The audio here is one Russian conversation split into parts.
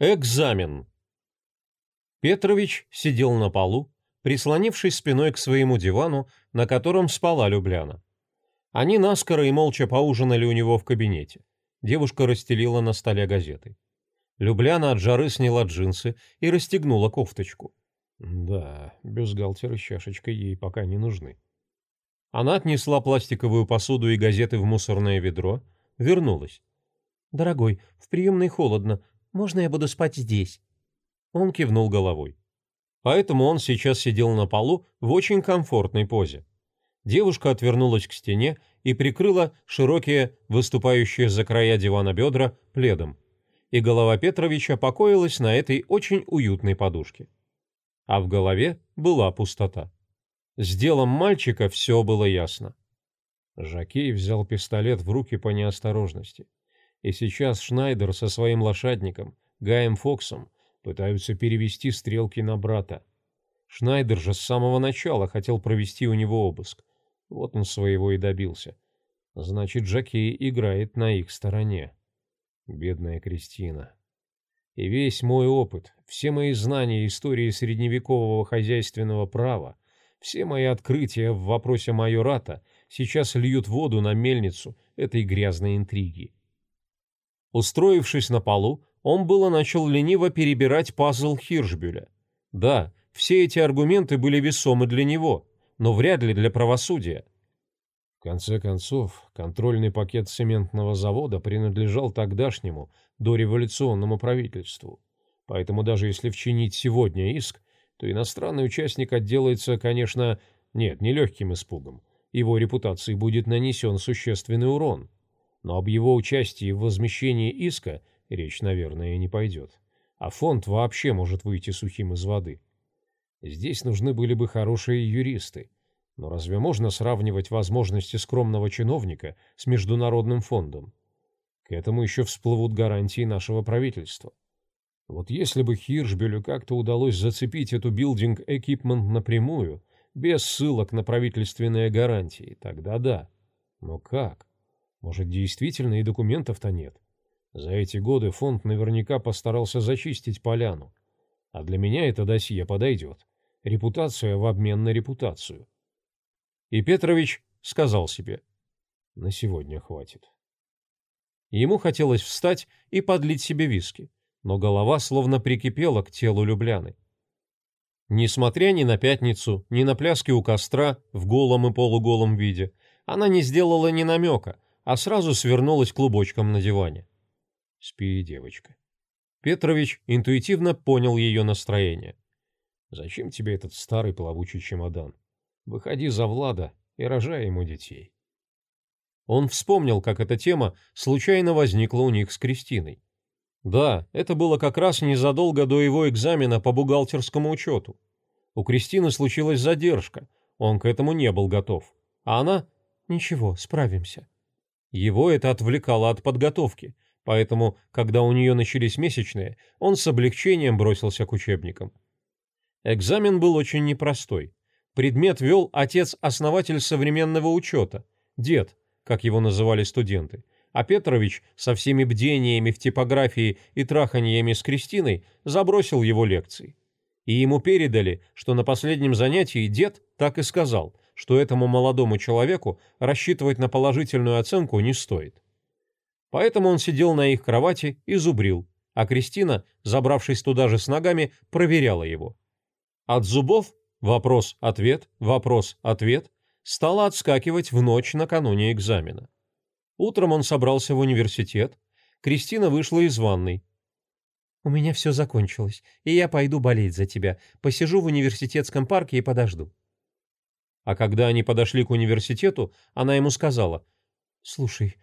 Экзамен. Петрович сидел на полу, прислонившись спиной к своему дивану, на котором спала Любляна. Они наскоро и молча поужинали у него в кабинете. Девушка расстелила на столе газеты. Любляна от жары сняла джинсы и расстегнула кофточку. Да, бюстгальтер и чашечка ей пока не нужны. Она отнесла пластиковую посуду и газеты в мусорное ведро, вернулась. «Дорогой, в приемной холодно, можно я буду спать здесь?» Он кивнул головой. Поэтому он сейчас сидел на полу в очень комфортной позе. Девушка отвернулась к стене и прикрыла широкие, выступающие за края дивана бедра, пледом. И голова Петровича покоилась на этой очень уютной подушке. А в голове была пустота. С делом мальчика все было ясно. Жакей взял пистолет в руки по неосторожности. И сейчас Шнайдер со своим лошадником, Гаем Фоксом, пытаются перевести стрелки на брата. Шнайдер же с самого начала хотел провести у него обыск. Вот он своего и добился. Значит, Джакей играет на их стороне. Бедная Кристина. И весь мой опыт, все мои знания истории средневекового хозяйственного права, все мои открытия в вопросе майората сейчас льют воду на мельницу этой грязной интриги. Устроившись на полу, он было начал лениво перебирать пазл Хиршбюля. Да, все эти аргументы были весомы для него, но вряд ли для правосудия. В конце концов, контрольный пакет цементного завода принадлежал тогдашнему дореволюционному правительству. Поэтому даже если вчинить сегодня иск, то иностранный участник отделается, конечно, нет, не легким испугом. Его репутации будет нанесен существенный урон но об его участии в возмещении иска речь, наверное, не пойдет. А фонд вообще может выйти сухим из воды. Здесь нужны были бы хорошие юристы. Но разве можно сравнивать возможности скромного чиновника с международным фондом? К этому еще всплывут гарантии нашего правительства. Вот если бы Хиршбелю как-то удалось зацепить эту билдинг-экипмент напрямую, без ссылок на правительственные гарантии, тогда да. Но как? Может, действительно и документов-то нет. За эти годы фонд наверняка постарался зачистить поляну. А для меня это досье подойдет. Репутация в обмен на репутацию. И Петрович сказал себе, на сегодня хватит. Ему хотелось встать и подлить себе виски, но голова словно прикипела к телу Любляны. Несмотря ни на пятницу, ни на пляски у костра в голом и полуголом виде, она не сделала ни намека, а сразу свернулась клубочком на диване. «Спи, девочка». Петрович интуитивно понял ее настроение. «Зачем тебе этот старый плавучий чемодан? Выходи за Влада и рожай ему детей». Он вспомнил, как эта тема случайно возникла у них с Кристиной. Да, это было как раз незадолго до его экзамена по бухгалтерскому учету. У Кристины случилась задержка, он к этому не был готов. А она «Ничего, справимся». Его это отвлекало от подготовки, поэтому, когда у нее начались месячные, он с облегчением бросился к учебникам. Экзамен был очень непростой. Предмет вел отец-основатель современного учета, дед, как его называли студенты, а Петрович со всеми бдениями в типографии и траханиями с Кристиной забросил его лекции. И ему передали, что на последнем занятии дед так и сказал – что этому молодому человеку рассчитывать на положительную оценку не стоит. Поэтому он сидел на их кровати и зубрил, а Кристина, забравшись туда же с ногами, проверяла его. От зубов вопрос-ответ, вопрос-ответ стала отскакивать в ночь накануне экзамена. Утром он собрался в университет, Кристина вышла из ванной. «У меня все закончилось, и я пойду болеть за тебя. Посижу в университетском парке и подожду». А когда они подошли к университету, она ему сказала, «Слушай,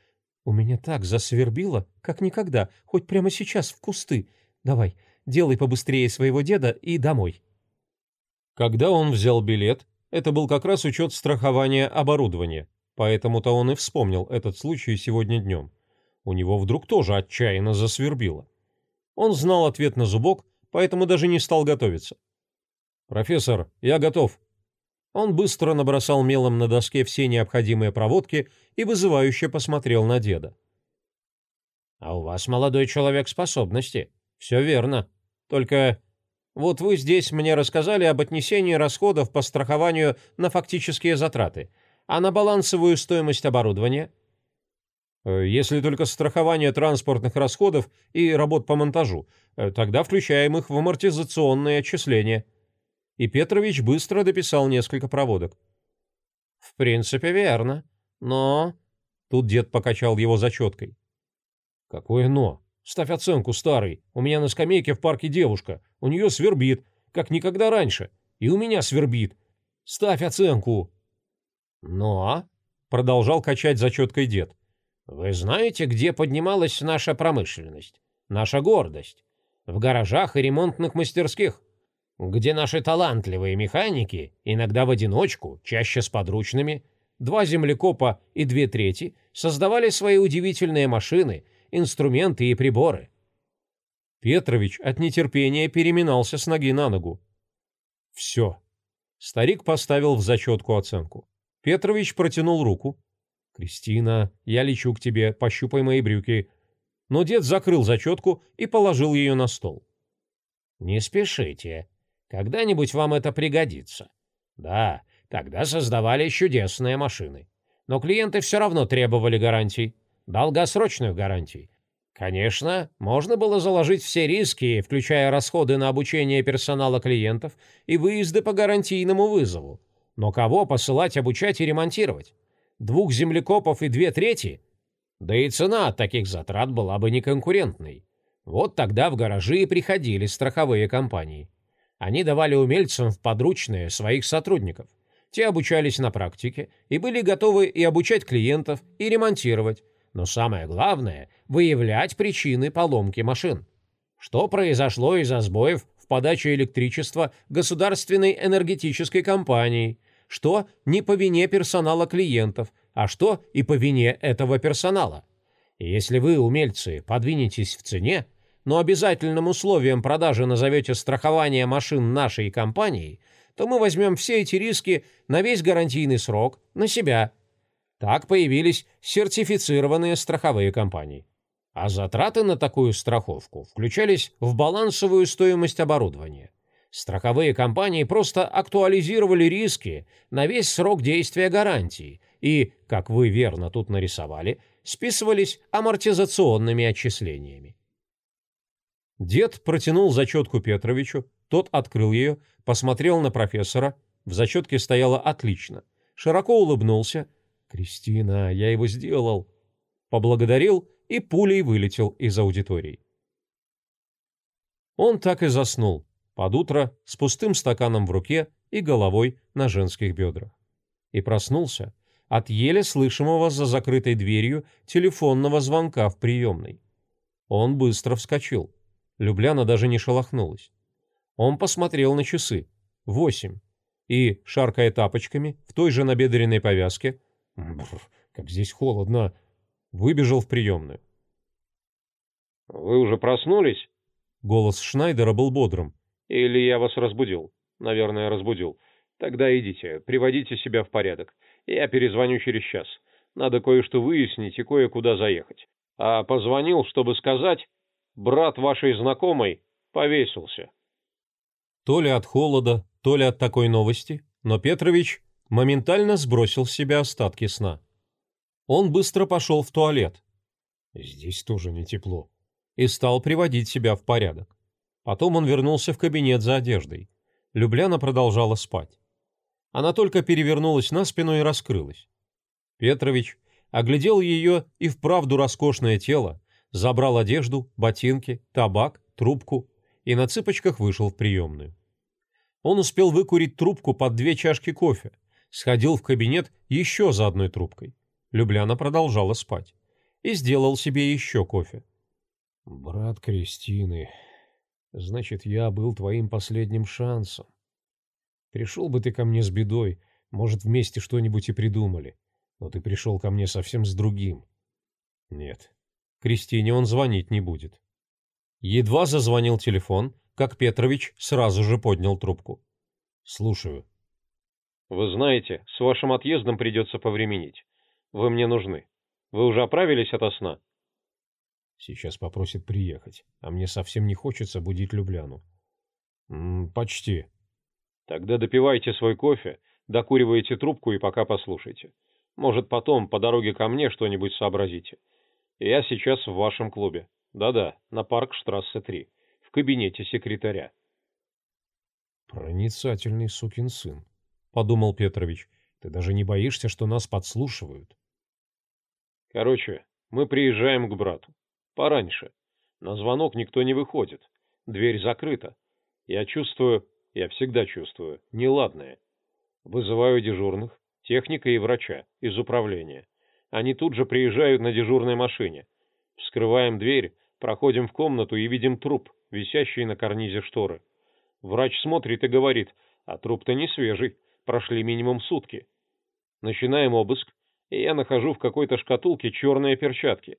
у меня так засвербило, как никогда, хоть прямо сейчас в кусты. Давай, делай побыстрее своего деда и домой». Когда он взял билет, это был как раз учет страхования оборудования, поэтому-то он и вспомнил этот случай сегодня днем. У него вдруг тоже отчаянно засвербило. Он знал ответ на зубок, поэтому даже не стал готовиться. «Профессор, я готов», он быстро набросал мелом на доске все необходимые проводки и вызывающе посмотрел на деда. «А у вас, молодой человек, способности. Все верно. Только вот вы здесь мне рассказали об отнесении расходов по страхованию на фактические затраты, а на балансовую стоимость оборудования? Э, если только страхование транспортных расходов и работ по монтажу, э, тогда включаем их в амортизационные отчисления. И Петрович быстро дописал несколько проводок. В принципе, верно. Но... Тут дед покачал его зачеткой. Какое «но»? Ставь оценку, старый. У меня на скамейке в парке девушка. У нее свербит, как никогда раньше. И у меня свербит. Ставь оценку. Но, продолжал качать зачеткой дед, вы знаете, где поднималась наша промышленность? Наша гордость? В гаражах и ремонтных мастерских. Где наши талантливые механики, иногда в одиночку, чаще с подручными, два землекопа и две трети, создавали свои удивительные машины, инструменты и приборы. Петрович от нетерпения переминался с ноги на ногу. Все. Старик поставил в зачетку оценку. Петрович протянул руку. «Кристина, я лечу к тебе, пощупай мои брюки». Но дед закрыл зачетку и положил ее на стол. «Не спешите. Когда-нибудь вам это пригодится. Да, тогда создавали чудесные машины. Но клиенты все равно требовали гарантий. Долгосрочных гарантий. Конечно, можно было заложить все риски, включая расходы на обучение персонала клиентов и выезды по гарантийному вызову. Но кого посылать обучать и ремонтировать? Двух землекопов и две трети? Да и цена от таких затрат была бы неконкурентной. Вот тогда в гаражи и приходили страховые компании. Они давали умельцам в подручные своих сотрудников. Те обучались на практике и были готовы и обучать клиентов, и ремонтировать, но самое главное – выявлять причины поломки машин. Что произошло из-за сбоев в подаче электричества государственной энергетической компании, что не по вине персонала клиентов, а что и по вине этого персонала. Если вы, умельцы, подвинетесь в цене, но обязательным условием продажи назовете страхование машин нашей компании, то мы возьмем все эти риски на весь гарантийный срок на себя – так появились сертифицированные страховые компании. А затраты на такую страховку включались в балансовую стоимость оборудования. Страховые компании просто актуализировали риски на весь срок действия гарантии и, как вы верно тут нарисовали, списывались амортизационными отчислениями. Дед протянул зачетку Петровичу, тот открыл ее, посмотрел на профессора, в зачетке стояло «отлично», широко улыбнулся – «Кристина, я его сделал!» Поблагодарил и пулей вылетел из аудитории. Он так и заснул, под утро, с пустым стаканом в руке и головой на женских бедрах. И проснулся от еле слышимого за закрытой дверью телефонного звонка в приемной. Он быстро вскочил. Любляна даже не шелохнулась. Он посмотрел на часы. Восемь. И, шаркая тапочками, в той же набедренной повязке, Бррр, как здесь холодно. Выбежал в приемную. «Вы уже проснулись?» Голос Шнайдера был бодрым. «Или я вас разбудил?» «Наверное, разбудил. Тогда идите, приводите себя в порядок. Я перезвоню через час. Надо кое-что выяснить и кое-куда заехать. А позвонил, чтобы сказать, брат вашей знакомой повесился». То ли от холода, то ли от такой новости, но Петрович моментально сбросил с себя остатки сна. Он быстро пошел в туалет. Здесь тоже не тепло. И стал приводить себя в порядок. Потом он вернулся в кабинет за одеждой. Любляна продолжала спать. Она только перевернулась на спину и раскрылась. Петрович оглядел ее и вправду роскошное тело, забрал одежду, ботинки, табак, трубку и на цыпочках вышел в приемную. Он успел выкурить трубку под две чашки кофе, сходил в кабинет еще за одной трубкой. Любляна продолжала спать. И сделал себе еще кофе. «Брат Кристины, значит, я был твоим последним шансом. Пришел бы ты ко мне с бедой, может, вместе что-нибудь и придумали. Но ты пришел ко мне совсем с другим. Нет, Кристине он звонить не будет». Едва зазвонил телефон, как Петрович сразу же поднял трубку. «Слушаю», вы знаете, с вашим отъездом придется повременить. Вы мне нужны. Вы уже оправились ото сна? Сейчас попросит приехать, а мне совсем не хочется будить Любляну. М -м, почти. Тогда допивайте свой кофе, докуривайте трубку и пока послушайте. Может, потом по дороге ко мне что-нибудь сообразите. Я сейчас в вашем клубе. Да-да, на Паркштрассе 3, в кабинете секретаря. Проницательный сукин сын, подумал Петрович. Ты даже не боишься, что нас подслушивают? Короче, мы приезжаем к брату. Пораньше. На звонок никто не выходит. Дверь закрыта. Я чувствую, я всегда чувствую, неладное. Вызываю дежурных, техника и врача из управления. Они тут же приезжают на дежурной машине. Вскрываем дверь, проходим в комнату и видим труп, висящий на карнизе шторы. Врач смотрит и говорит, а труп-то не свежий, прошли минимум сутки. Начинаем обыск, и я нахожу в какой-то шкатулке черные перчатки.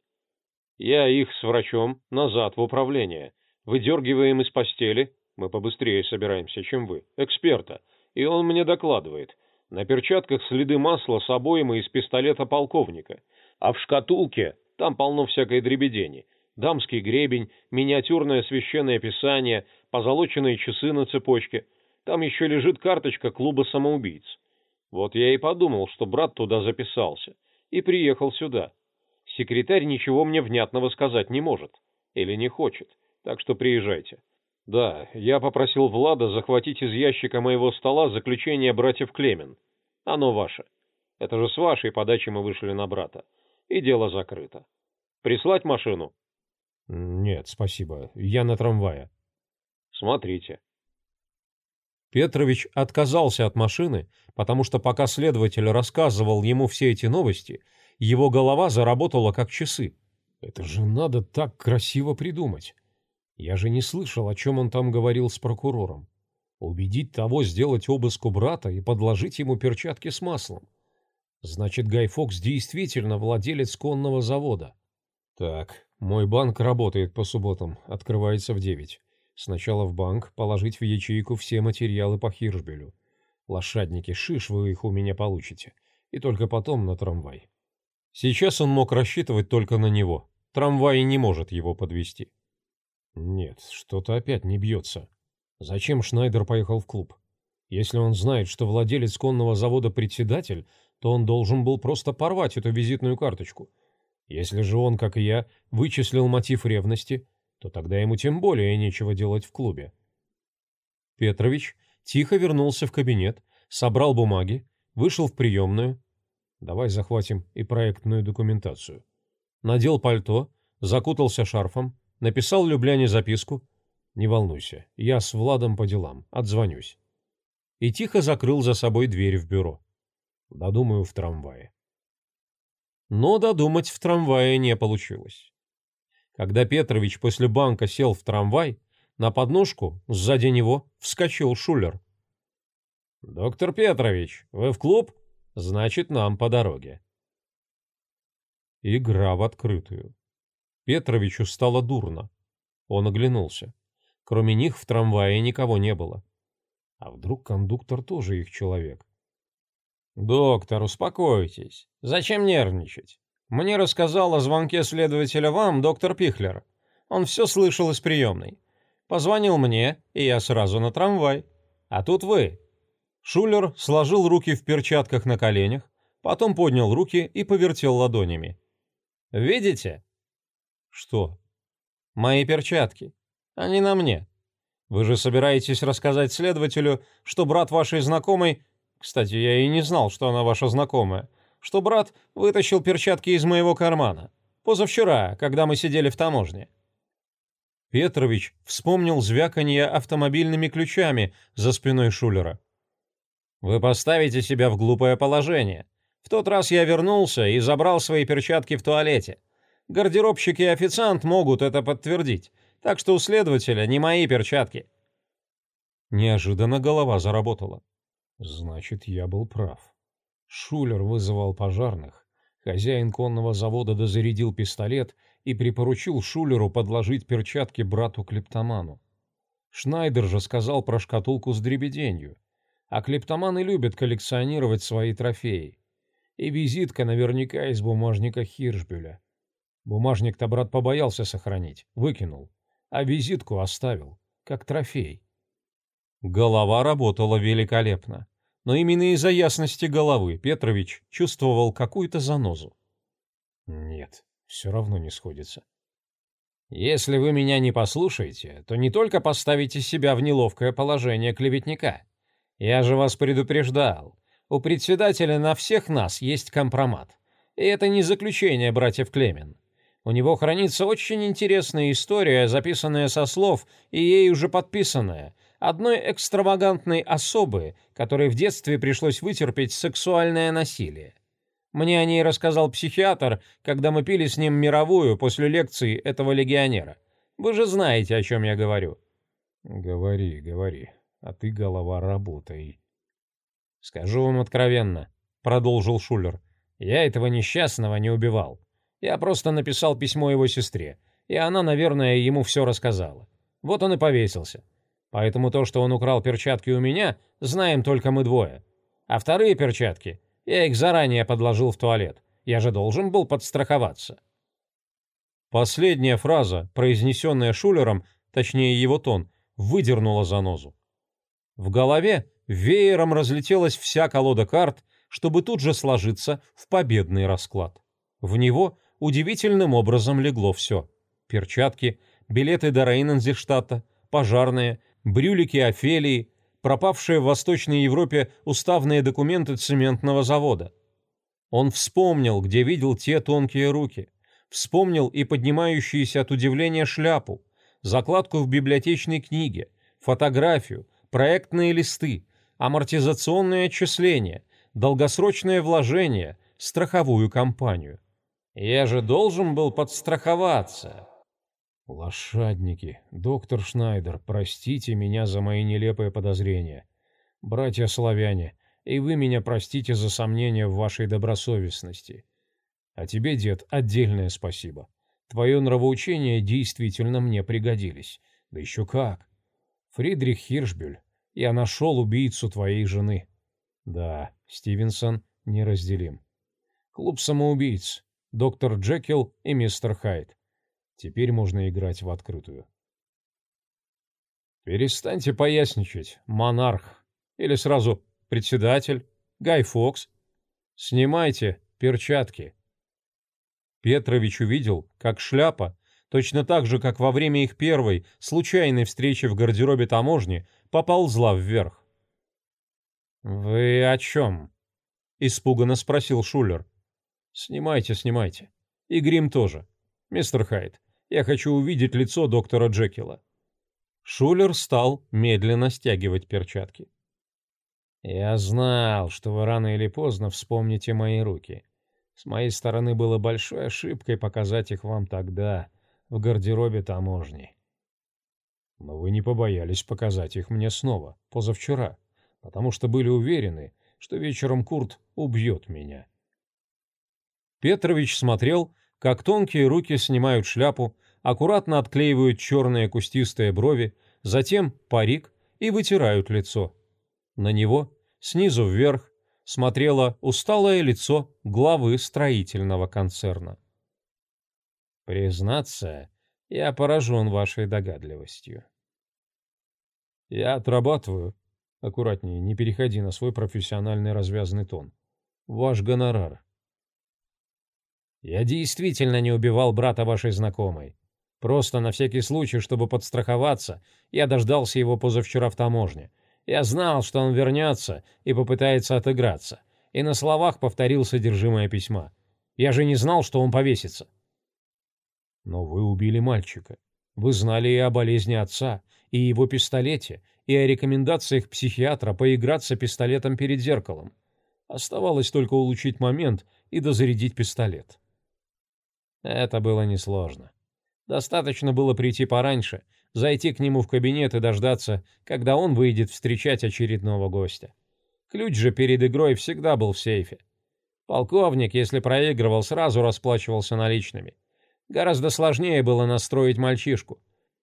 Я их с врачом назад в управление. Выдергиваем из постели, мы побыстрее собираемся, чем вы, эксперта, и он мне докладывает. На перчатках следы масла с обоим из пистолета полковника, а в шкатулке там полно всякой дребедени. Дамский гребень, миниатюрное священное писание, позолоченные часы на цепочке. Там еще лежит карточка клуба самоубийц. Вот я и подумал, что брат туда записался, и приехал сюда. Секретарь ничего мне внятного сказать не может. Или не хочет. Так что приезжайте. Да, я попросил Влада захватить из ящика моего стола заключение братьев Клемен. Оно ваше. Это же с вашей подачи мы вышли на брата. И дело закрыто. Прислать машину? Нет, спасибо. Я на трамвае. Смотрите. Петрович отказался от машины, потому что пока следователь рассказывал ему все эти новости, его голова заработала как часы. Это же надо так красиво придумать. Я же не слышал, о чем он там говорил с прокурором. Убедить того сделать обыск у брата и подложить ему перчатки с маслом. Значит, Гай Фокс действительно владелец конного завода. Так, мой банк работает по субботам, открывается в девять. Сначала в банк положить в ячейку все материалы по Хиршбелю. Лошадники, шиш вы их у меня получите. И только потом на трамвай. Сейчас он мог рассчитывать только на него. Трамвай не может его подвести. Нет, что-то опять не бьется. Зачем Шнайдер поехал в клуб? Если он знает, что владелец конного завода председатель, то он должен был просто порвать эту визитную карточку. Если же он, как и я, вычислил мотив ревности, то тогда ему тем более нечего делать в клубе. Петрович тихо вернулся в кабинет, собрал бумаги, вышел в приемную. Давай захватим и проектную документацию. Надел пальто, закутался шарфом, написал Любляне записку. Не волнуйся, я с Владом по делам, отзвонюсь. И тихо закрыл за собой дверь в бюро. Додумаю в трамвае. Но додумать в трамвае не получилось. Когда Петрович после банка сел в трамвай, на подножку сзади него вскочил Шулер. «Доктор Петрович, вы в клуб? Значит, нам по дороге». Игра в открытую. Петровичу стало дурно. Он оглянулся. Кроме них в трамвае никого не было. А вдруг кондуктор тоже их человек? «Доктор, успокойтесь. Зачем нервничать? Мне рассказал о звонке следователя вам доктор Пихлер. Он все слышал из приемной. Позвонил мне, и я сразу на трамвай. А тут вы. Шулер сложил руки в перчатках на коленях, потом поднял руки и повертел ладонями. Видите? Что? Мои перчатки. Они на мне. Вы же собираетесь рассказать следователю, что брат вашей знакомой... Кстати, я и не знал, что она ваша знакомая что брат вытащил перчатки из моего кармана. Позавчера, когда мы сидели в таможне. Петрович вспомнил звяканье автомобильными ключами за спиной Шулера. «Вы поставите себя в глупое положение. В тот раз я вернулся и забрал свои перчатки в туалете. Гардеробщик и официант могут это подтвердить, так что у следователя не мои перчатки». Неожиданно голова заработала. «Значит, я был прав». Шулер вызывал пожарных. Хозяин конного завода дозарядил пистолет и припоручил Шулеру подложить перчатки брату-клептоману. Шнайдер же сказал про шкатулку с дребеденью. А клептоманы любят коллекционировать свои трофеи. И визитка наверняка из бумажника Хиршбюля. Бумажник-то брат побоялся сохранить, выкинул, а визитку оставил, как трофей. Голова работала великолепно, но именно из-за ясности головы Петрович чувствовал какую-то занозу. Нет, все равно не сходится. Если вы меня не послушаете, то не только поставите себя в неловкое положение клеветника. Я же вас предупреждал. У председателя на всех нас есть компромат. И это не заключение братьев Клемен. У него хранится очень интересная история, записанная со слов и ей уже подписанная, одной экстравагантной особы, которой в детстве пришлось вытерпеть сексуальное насилие. Мне о ней рассказал психиатр, когда мы пили с ним мировую после лекции этого легионера. Вы же знаете, о чем я говорю. Говори, говори. А ты, голова, работай. Скажу вам откровенно, продолжил Шулер. Я этого несчастного не убивал. Я просто написал письмо его сестре, и она, наверное, ему все рассказала. Вот он и повесился. Поэтому то, что он украл перчатки у меня, знаем только мы двое. А вторые перчатки, я их заранее подложил в туалет. Я же должен был подстраховаться. Последняя фраза, произнесенная Шулером, точнее его тон, выдернула занозу. В голове веером разлетелась вся колода карт, чтобы тут же сложиться в победный расклад. В него удивительным образом легло все. Перчатки, билеты до Рейнензельштадта, пожарные, брюлики Офелии, пропавшие в Восточной Европе уставные документы цементного завода. Он вспомнил, где видел те тонкие руки, вспомнил и поднимающуюся от удивления шляпу, закладку в библиотечной книге, фотографию, проектные листы, амортизационные отчисления, долгосрочное вложение, страховую компанию. Я же должен был подстраховаться. Лошадники, доктор Шнайдер, простите меня за мои нелепые подозрения. Братья славяне, и вы меня простите за сомнения в вашей добросовестности. А тебе, дед, отдельное спасибо. Твое нравоучение действительно мне пригодились. Да еще как. Фридрих Хиршбюль, я нашел убийцу твоей жены. Да, Стивенсон неразделим. Клуб самоубийц доктор Джекил и мистер Хайд. Теперь можно играть в открытую. Перестаньте поясничать, монарх. Или сразу председатель, Гай Фокс. Снимайте перчатки. Петрович увидел, как шляпа, точно так же, как во время их первой, случайной встречи в гардеробе таможни, поползла вверх. «Вы о чем?» — испуганно спросил Шулер. Снимайте, снимайте. И грим тоже. Мистер Хайд, я хочу увидеть лицо доктора Джекила. Шулер стал медленно стягивать перчатки. Я знал, что вы рано или поздно вспомните мои руки. С моей стороны было большой ошибкой показать их вам тогда, в гардеробе таможни. Но вы не побоялись показать их мне снова, позавчера, потому что были уверены, что вечером Курт убьет меня. Петрович смотрел, как тонкие руки снимают шляпу, аккуратно отклеивают черные кустистые брови, затем парик и вытирают лицо. На него, снизу вверх, смотрело усталое лицо главы строительного концерна. «Признаться, я поражен вашей догадливостью». «Я отрабатываю. Аккуратнее, не переходи на свой профессиональный развязный тон. Ваш гонорар. Я действительно не убивал брата вашей знакомой. Просто на всякий случай, чтобы подстраховаться, я дождался его позавчера в таможне. Я знал, что он вернется и попытается отыграться, и на словах повторил содержимое письма. Я же не знал, что он повесится. Но вы убили мальчика. Вы знали и о болезни отца, и его пистолете, и о рекомендациях психиатра поиграться пистолетом перед зеркалом. Оставалось только улучшить момент и дозарядить пистолет. Это было несложно. Достаточно было прийти пораньше, зайти к нему в кабинет и дождаться, когда он выйдет встречать очередного гостя. Ключ же перед игрой всегда был в сейфе. Полковник, если проигрывал, сразу расплачивался наличными. Гораздо сложнее было настроить мальчишку.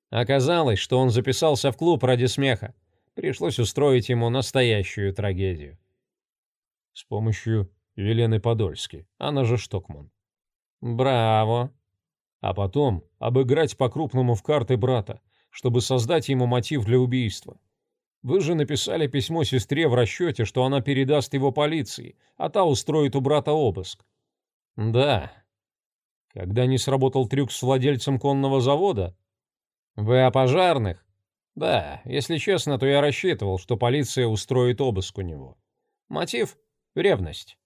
Оказалось, что он записался в клуб ради смеха. Пришлось устроить ему настоящую трагедию. С помощью Елены Подольски, она же Штокман. Браво. а потом обыграть по-крупному в карты брата, чтобы создать ему мотив для убийства. Вы же написали письмо сестре в расчете, что она передаст его полиции, а та устроит у брата обыск. Да. Когда не сработал трюк с владельцем конного завода? Вы о пожарных? Да, если честно, то я рассчитывал, что полиция устроит обыск у него. Мотив — ревность.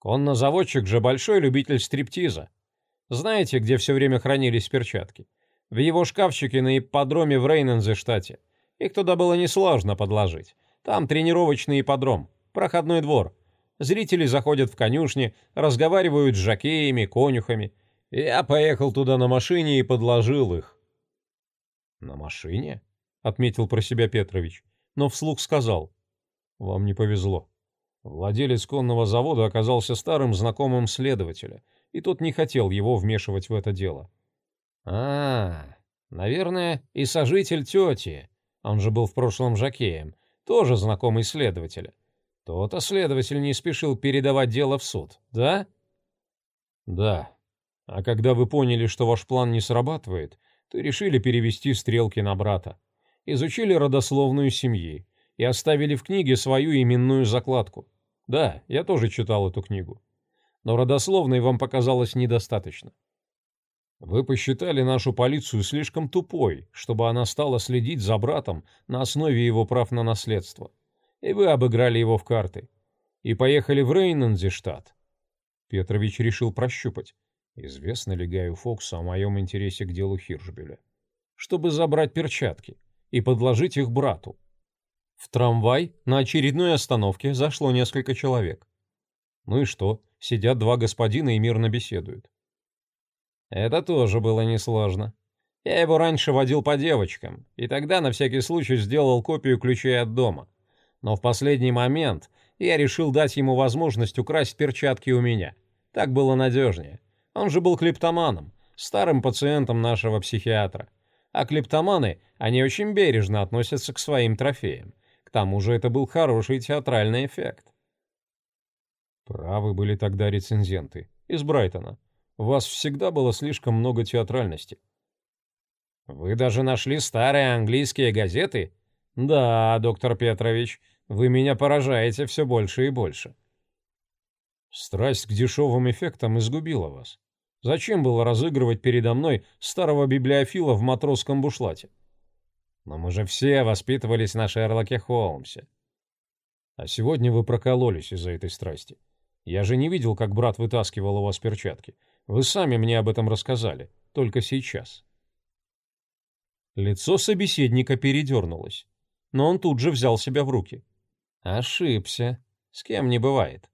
Коннозаводчик же большой любитель стриптиза. Знаете, где все время хранились перчатки? В его шкафчике на ипподроме в Рейнензе штате. Их туда было несложно подложить. Там тренировочный ипподром, проходной двор. Зрители заходят в конюшни, разговаривают с жокеями, конюхами. Я поехал туда на машине и подложил их. «На машине?» — отметил про себя Петрович, но вслух сказал. «Вам не повезло. Владелец конного завода оказался старым знакомым следователя, и тот не хотел его вмешивать в это дело. «А, наверное, и сожитель тети», он же был в прошлом жокеем, тоже знакомый следователя. То-то следователь не спешил передавать дело в суд, да? Да. А когда вы поняли, что ваш план не срабатывает, то решили перевести стрелки на брата. Изучили родословную семьи и оставили в книге свою именную закладку. Да, я тоже читал эту книгу. Но родословной вам показалось недостаточно. Вы посчитали нашу полицию слишком тупой, чтобы она стала следить за братом на основе его прав на наследство. И вы обыграли его в карты. И поехали в Рейнензештадт. Петрович решил прощупать, известно ли Гаю Фоксу о моем интересе к делу Хиршбеля, чтобы забрать перчатки и подложить их брату. В трамвай на очередной остановке зашло несколько человек. Ну и что, сидят два господина и мирно беседуют. Это тоже было несложно. Я его раньше водил по девочкам, и тогда на всякий случай сделал копию ключей от дома. Но в последний момент я решил дать ему возможность украсть перчатки у меня. Так было надежнее. Он же был клептоманом, старым пациентом нашего психиатра. А клептоманы, они очень бережно относятся к своим трофеям. К тому же это был хороший театральный эффект. Правы были тогда рецензенты из Брайтона. У вас всегда было слишком много театральности. Вы даже нашли старые английские газеты? Да, доктор Петрович, вы меня поражаете все больше и больше. Страсть к дешевым эффектам изгубила вас. Зачем было разыгрывать передо мной старого библиофила в матросском бушлате? Но мы же все воспитывались на Шерлоке Холмсе. А сегодня вы прокололись из-за этой страсти. Я же не видел, как брат вытаскивал у вас перчатки. Вы сами мне об этом рассказали, только сейчас. Лицо собеседника передернулось, но он тут же взял себя в руки. Ошибся. С кем не бывает.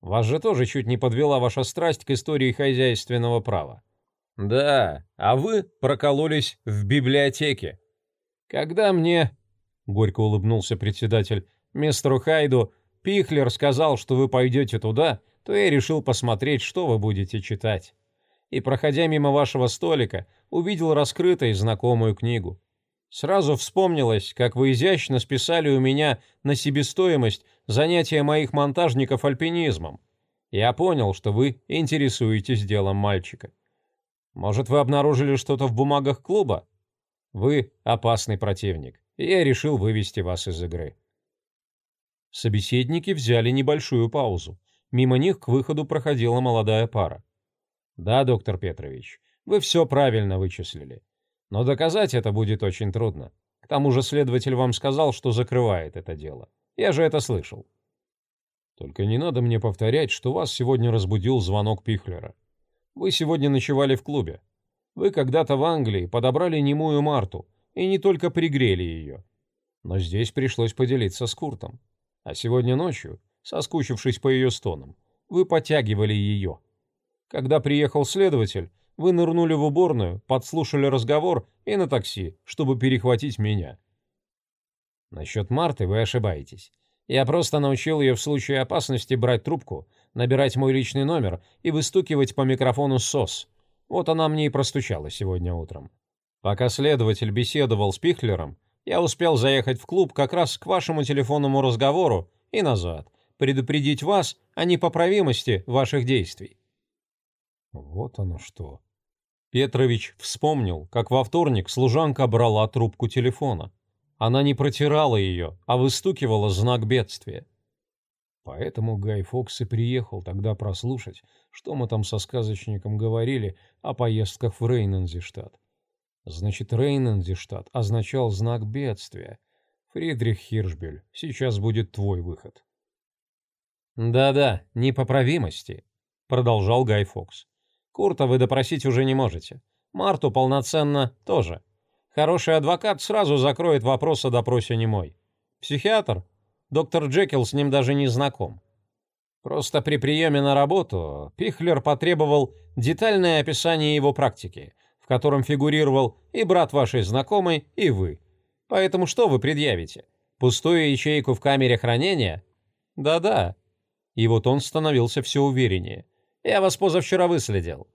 Вас же тоже чуть не подвела ваша страсть к истории хозяйственного права. Да, а вы прокололись в библиотеке. Когда мне, горько улыбнулся председатель, мистеру Хайду, Пихлер сказал, что вы пойдете туда, то я решил посмотреть, что вы будете читать. И, проходя мимо вашего столика, увидел раскрытой знакомую книгу. Сразу вспомнилось, как вы изящно списали у меня на себестоимость занятия моих монтажников альпинизмом. Я понял, что вы интересуетесь делом мальчика. Может, вы обнаружили что-то в бумагах клуба? Вы опасный противник, и я решил вывести вас из игры. Собеседники взяли небольшую паузу. Мимо них к выходу проходила молодая пара. «Да, доктор Петрович, вы все правильно вычислили. Но доказать это будет очень трудно. К тому же следователь вам сказал, что закрывает это дело. Я же это слышал». «Только не надо мне повторять, что вас сегодня разбудил звонок Пихлера. Вы сегодня ночевали в клубе. Вы когда-то в Англии подобрали немую Марту и не только пригрели ее. Но здесь пришлось поделиться с Куртом. А сегодня ночью соскучившись по ее стонам. Вы подтягивали ее. Когда приехал следователь, вы нырнули в уборную, подслушали разговор и на такси, чтобы перехватить меня. Насчет Марты вы ошибаетесь. Я просто научил ее в случае опасности брать трубку, набирать мой личный номер и выстукивать по микрофону СОС. Вот она мне и простучала сегодня утром. Пока следователь беседовал с Пихлером, я успел заехать в клуб как раз к вашему телефонному разговору и назад, предупредить вас о непоправимости ваших действий. Вот оно что. Петрович вспомнил, как во вторник служанка брала трубку телефона. Она не протирала ее, а выстукивала знак бедствия. Поэтому Гай Фокс и приехал тогда прослушать, что мы там со сказочником говорили о поездках в Рейнензиштадт. Значит, Рейнензиштадт означал знак бедствия. Фридрих Хиршбель, сейчас будет твой выход. Да-да, непоправимости, продолжал Гай Фокс. Курта вы допросить уже не можете. Марту полноценно тоже. Хороший адвокат сразу закроет вопрос о допросе не мой. Психиатр? Доктор Джекил с ним даже не знаком. Просто при приеме на работу Пихлер потребовал детальное описание его практики, в котором фигурировал и брат вашей знакомой, и вы. Поэтому что вы предъявите? Пустую ячейку в камере хранения? Да-да. И вот он становился все увереннее. Я вас позавчера выследил.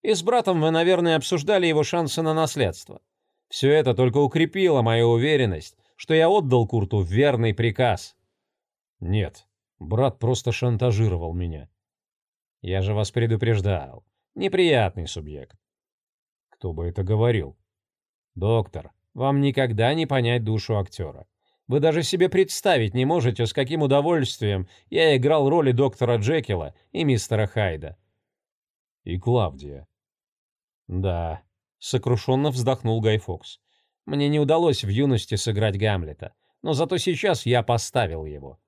И с братом вы, наверное, обсуждали его шансы на наследство. Все это только укрепило мою уверенность, что я отдал Курту верный приказ. Нет, брат просто шантажировал меня. Я же вас предупреждал. Неприятный субъект. Кто бы это говорил? Доктор, вам никогда не понять душу актера. Вы даже себе представить не можете, с каким удовольствием я играл роли доктора Джекила и мистера Хайда. И Клавдия. Да, сокрушенно вздохнул Гай Фокс. Мне не удалось в юности сыграть Гамлета, но зато сейчас я поставил его.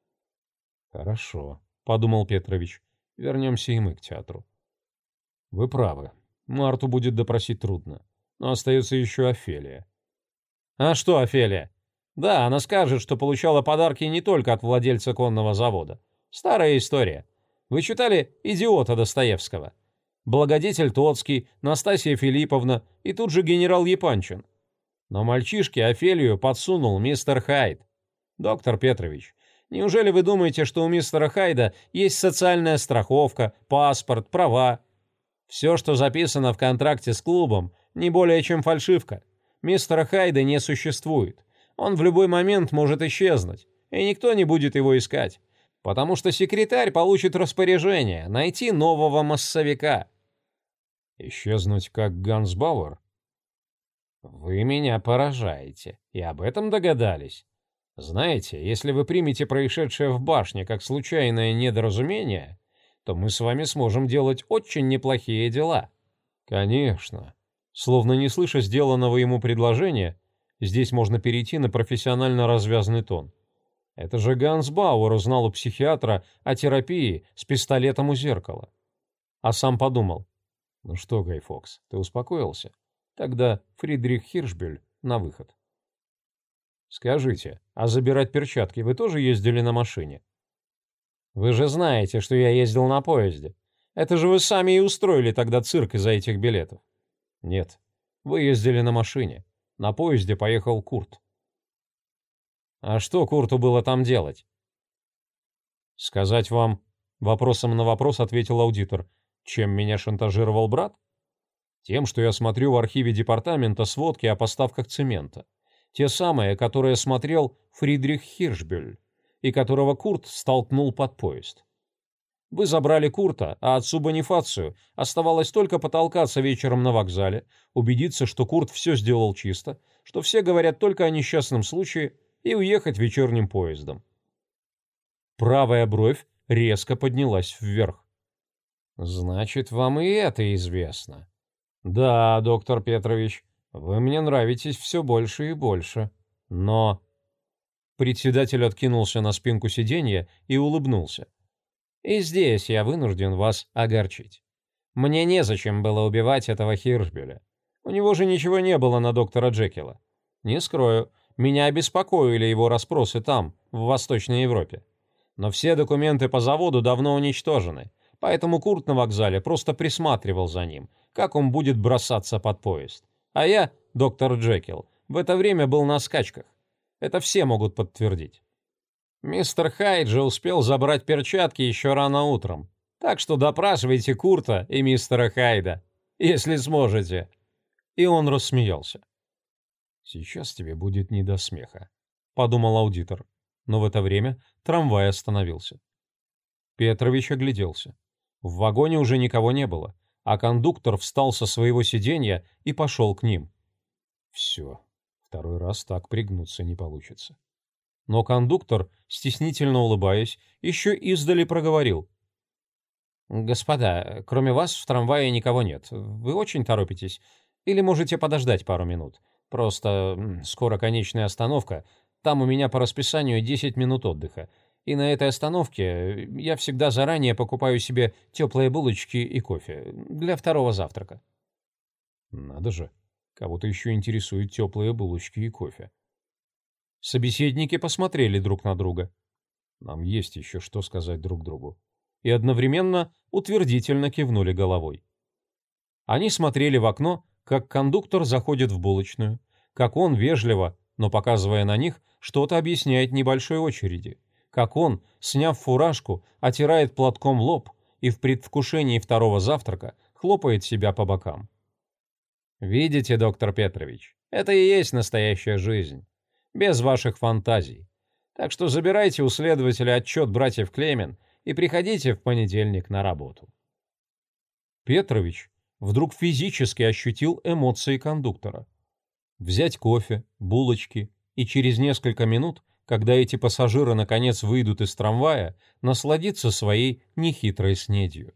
Хорошо, подумал Петрович. Вернемся и мы к театру. Вы правы. Марту будет допросить трудно, но остается еще Офелия. А что Офелия? Да, она скажет, что получала подарки не только от владельца конного завода. Старая история. Вы читали «Идиота» Достоевского? Благодетель Тоцкий, Настасья Филипповна и тут же генерал Епанчин. Но мальчишке Офелию подсунул мистер Хайд. Доктор Петрович, неужели вы думаете, что у мистера Хайда есть социальная страховка, паспорт, права? Все, что записано в контракте с клубом, не более чем фальшивка. Мистера Хайда не существует. Он в любой момент может исчезнуть, и никто не будет его искать, потому что секретарь получит распоряжение найти нового массовика. Исчезнуть как Ганс Бауэр? Вы меня поражаете, и об этом догадались. Знаете, если вы примете происшедшее в башне как случайное недоразумение, то мы с вами сможем делать очень неплохие дела. Конечно. Словно не слыша сделанного ему предложения, Здесь можно перейти на профессионально развязанный тон. Это же Ганс Бауэр узнал у психиатра о терапии с пистолетом у зеркала. А сам подумал, ну что, Гай Фокс, ты успокоился? Тогда Фридрих Хиршбель на выход. Скажите, а забирать перчатки вы тоже ездили на машине? Вы же знаете, что я ездил на поезде. Это же вы сами и устроили тогда цирк из-за этих билетов. Нет, вы ездили на машине. На поезде поехал Курт. А что Курту было там делать? Сказать вам, вопросом на вопрос ответил аудитор, чем меня шантажировал брат? Тем, что я смотрю в архиве департамента сводки о поставках цемента. Те самые, которые смотрел Фридрих Хиршбюль и которого Курт столкнул под поезд. Вы забрали Курта, а отцу Бонифацию оставалось только потолкаться вечером на вокзале, убедиться, что Курт все сделал чисто, что все говорят только о несчастном случае, и уехать вечерним поездом. Правая бровь резко поднялась вверх. «Значит, вам и это известно?» «Да, доктор Петрович, вы мне нравитесь все больше и больше. Но...» Председатель откинулся на спинку сиденья и улыбнулся. И здесь я вынужден вас огорчить. Мне незачем было убивать этого Хиршбеля. У него же ничего не было на доктора Джекила. Не скрою, меня обеспокоили его расспросы там, в Восточной Европе. Но все документы по заводу давно уничтожены, поэтому Курт на вокзале просто присматривал за ним, как он будет бросаться под поезд. А я, доктор Джекил, в это время был на скачках. Это все могут подтвердить. Мистер Хайд же успел забрать перчатки еще рано утром. Так что допрашивайте Курта и мистера Хайда, если сможете. И он рассмеялся. Сейчас тебе будет не до смеха, подумал аудитор. Но в это время трамвай остановился. Петрович огляделся. В вагоне уже никого не было, а кондуктор встал со своего сиденья и пошел к ним. Все, второй раз так пригнуться не получится. Но кондуктор, стеснительно улыбаясь, еще издали проговорил. «Господа, кроме вас в трамвае никого нет. Вы очень торопитесь? Или можете подождать пару минут? Просто скоро конечная остановка. Там у меня по расписанию 10 минут отдыха. И на этой остановке я всегда заранее покупаю себе теплые булочки и кофе для второго завтрака». «Надо же, кого-то еще интересуют теплые булочки и кофе». Собеседники посмотрели друг на друга. Нам есть еще что сказать друг другу и одновременно утвердительно кивнули головой. Они смотрели в окно, как кондуктор заходит в булочную, как он вежливо, но показывая на них, что-то объясняет небольшой очереди, как он, сняв фуражку, отирает платком лоб и в предвкушении второго завтрака хлопает себя по бокам. «Видите, доктор Петрович, это и есть настоящая жизнь, без ваших фантазий. Так что забирайте у следователя отчет братьев Клемен и приходите в понедельник на работу. Петрович вдруг физически ощутил эмоции кондуктора. Взять кофе, булочки и через несколько минут, когда эти пассажиры наконец выйдут из трамвая, насладиться своей нехитрой снедью.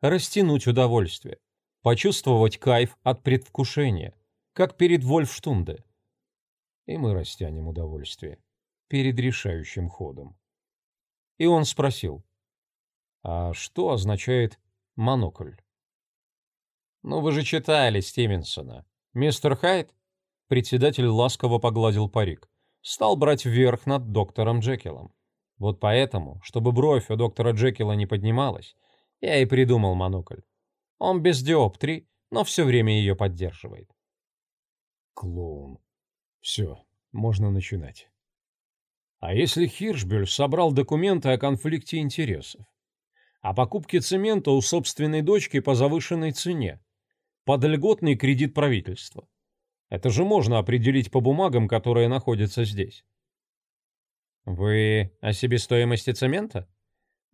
Растянуть удовольствие, почувствовать кайф от предвкушения, как перед Вольфштунде. И мы растянем удовольствие перед решающим ходом. И он спросил, а что означает монокль? Ну вы же читали Стивенсона. Мистер Хайт, председатель ласково погладил парик, стал брать вверх над доктором Джекилом. Вот поэтому, чтобы бровь у доктора Джекила не поднималась, я и придумал монокль. Он без диоптрий, но все время ее поддерживает. Клоун. Все, можно начинать. А если Хиршбюль собрал документы о конфликте интересов? о покупке цемента у собственной дочки по завышенной цене, под льготный кредит правительства. Это же можно определить по бумагам, которые находятся здесь. Вы о себестоимости цемента?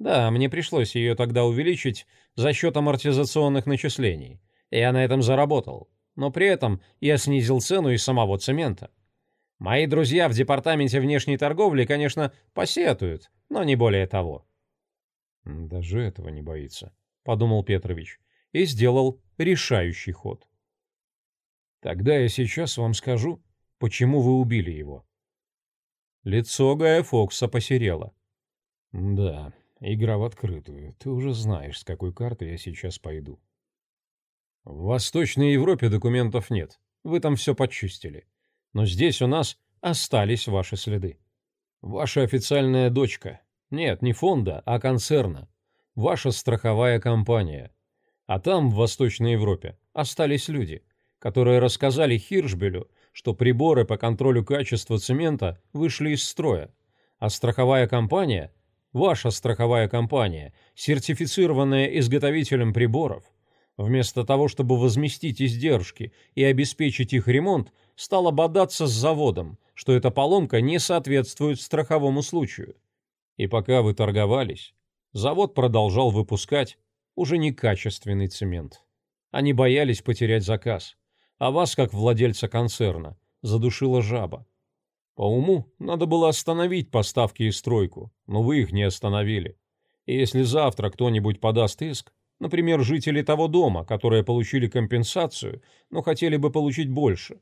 Да, мне пришлось ее тогда увеличить за счет амортизационных начислений. Я на этом заработал. Но при этом я снизил цену и самого цемента. Мои друзья в департаменте внешней торговли, конечно, посетуют, но не более того. Даже этого не боится, подумал Петрович и сделал решающий ход. Тогда я сейчас вам скажу, почему вы убили его. Лицо Гая Фокса посерело. Да, игра в открытую. Ты уже знаешь, с какой карты я сейчас пойду. В Восточной Европе документов нет. Вы там все почистили. Но здесь у нас остались ваши следы. Ваша официальная дочка, нет, не фонда, а концерна. Ваша страховая компания. А там, в Восточной Европе, остались люди, которые рассказали Хиршбелю, что приборы по контролю качества цемента вышли из строя, а страховая компания, ваша страховая компания, сертифицированная изготовителем приборов, вместо того, чтобы возместить издержки и обеспечить их ремонт, стала бодаться с заводом, что эта поломка не соответствует страховому случаю. И пока вы торговались, завод продолжал выпускать уже некачественный цемент. Они боялись потерять заказ, а вас, как владельца концерна, задушила жаба. По уму надо было остановить поставки и стройку, но вы их не остановили. И если завтра кто-нибудь подаст иск, например, жители того дома, которые получили компенсацию, но хотели бы получить больше,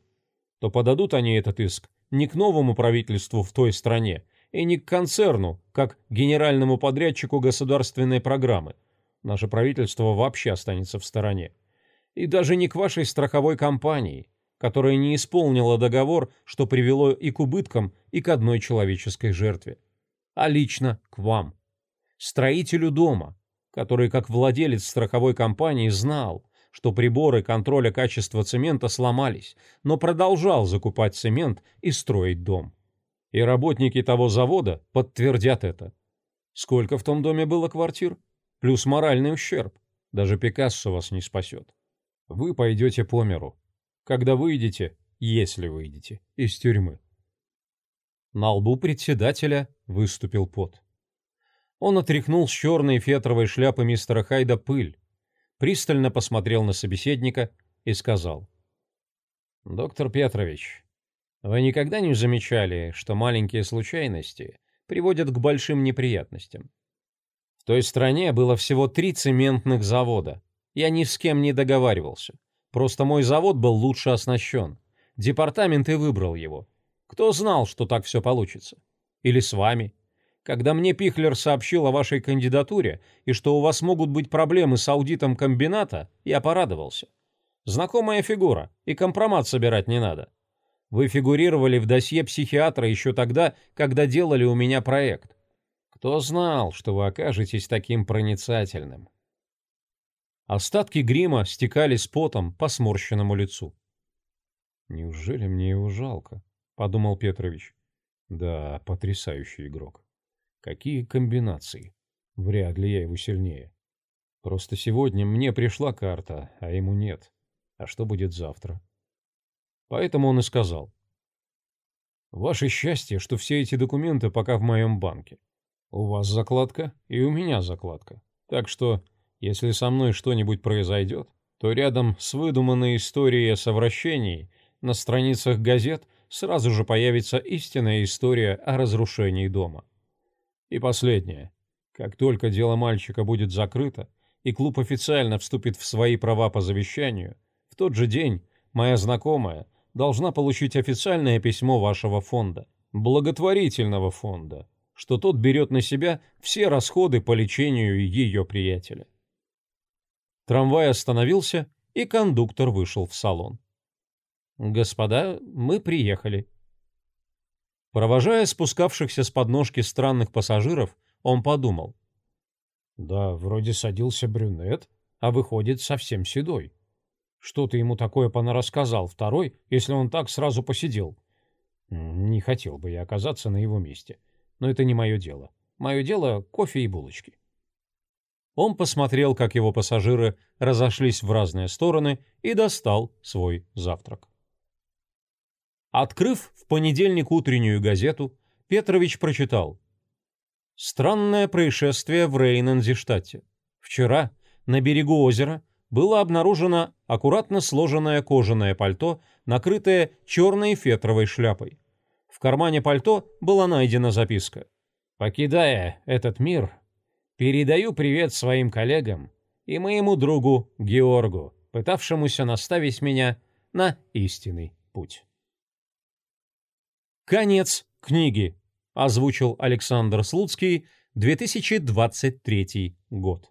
то подадут они этот иск не к новому правительству в той стране, и не к концерну, как генеральному подрядчику государственной программы. Наше правительство вообще останется в стороне. И даже не к вашей страховой компании, которая не исполнила договор, что привело и к убыткам, и к одной человеческой жертве, а лично к вам, строителю дома, который как владелец страховой компании знал, что приборы контроля качества цемента сломались, но продолжал закупать цемент и строить дом. И работники того завода подтвердят это. Сколько в том доме было квартир? Плюс моральный ущерб. Даже Пикассо вас не спасет. Вы пойдете по миру. Когда выйдете, если выйдете, из тюрьмы. На лбу председателя выступил пот. Он отряхнул с черной фетровой шляпы мистера Хайда пыль. пристально посмотрел на собеседника и сказал. «Доктор Петрович, вы никогда не замечали, что маленькие случайности приводят к большим неприятностям? В той стране было всего три цементных завода. Я ни с кем не договаривался. Просто мой завод был лучше оснащен. Департамент и выбрал его. Кто знал, что так все получится? Или с вами? Когда мне Пихлер сообщил о вашей кандидатуре и что у вас могут быть проблемы с аудитом комбината, я порадовался. Знакомая фигура, и компромат собирать не надо. Вы фигурировали в досье психиатра еще тогда, когда делали у меня проект. Кто знал, что вы окажетесь таким проницательным? Остатки грима стекали с потом по сморщенному лицу. «Неужели мне его жалко?» — подумал Петрович. «Да, потрясающий игрок. Какие комбинации? Вряд ли я его сильнее. Просто сегодня мне пришла карта, а ему нет. А что будет завтра? Поэтому он и сказал. Ваше счастье, что все эти документы пока в моем банке. У вас закладка, и у меня закладка. Так что, если со мной что-нибудь произойдет, то рядом с выдуманной историей о совращении на страницах газет сразу же появится истинная история о разрушении дома. И последнее. Как только дело мальчика будет закрыто, и клуб официально вступит в свои права по завещанию, в тот же день моя знакомая должна получить официальное письмо вашего фонда, благотворительного фонда, что тот берет на себя все расходы по лечению ее приятеля. Трамвай остановился, и кондуктор вышел в салон. «Господа, мы приехали», Провожая спускавшихся с подножки странных пассажиров, он подумал. «Да, вроде садился брюнет, а выходит совсем седой. Что ты ему такое понарассказал, второй, если он так сразу посидел? Не хотел бы я оказаться на его месте. Но это не мое дело. Мое дело — кофе и булочки». Он посмотрел, как его пассажиры разошлись в разные стороны и достал свой завтрак. Открыв в понедельник утреннюю газету, Петрович прочитал. Странное происшествие в Рейнензештадте. Вчера на берегу озера было обнаружено аккуратно сложенное кожаное пальто, накрытое черной фетровой шляпой. В кармане пальто была найдена записка. «Покидая этот мир, передаю привет своим коллегам и моему другу Георгу, пытавшемуся наставить меня на истинный путь». Конец книги. Озвучил Александр Слуцкий, 2023 год.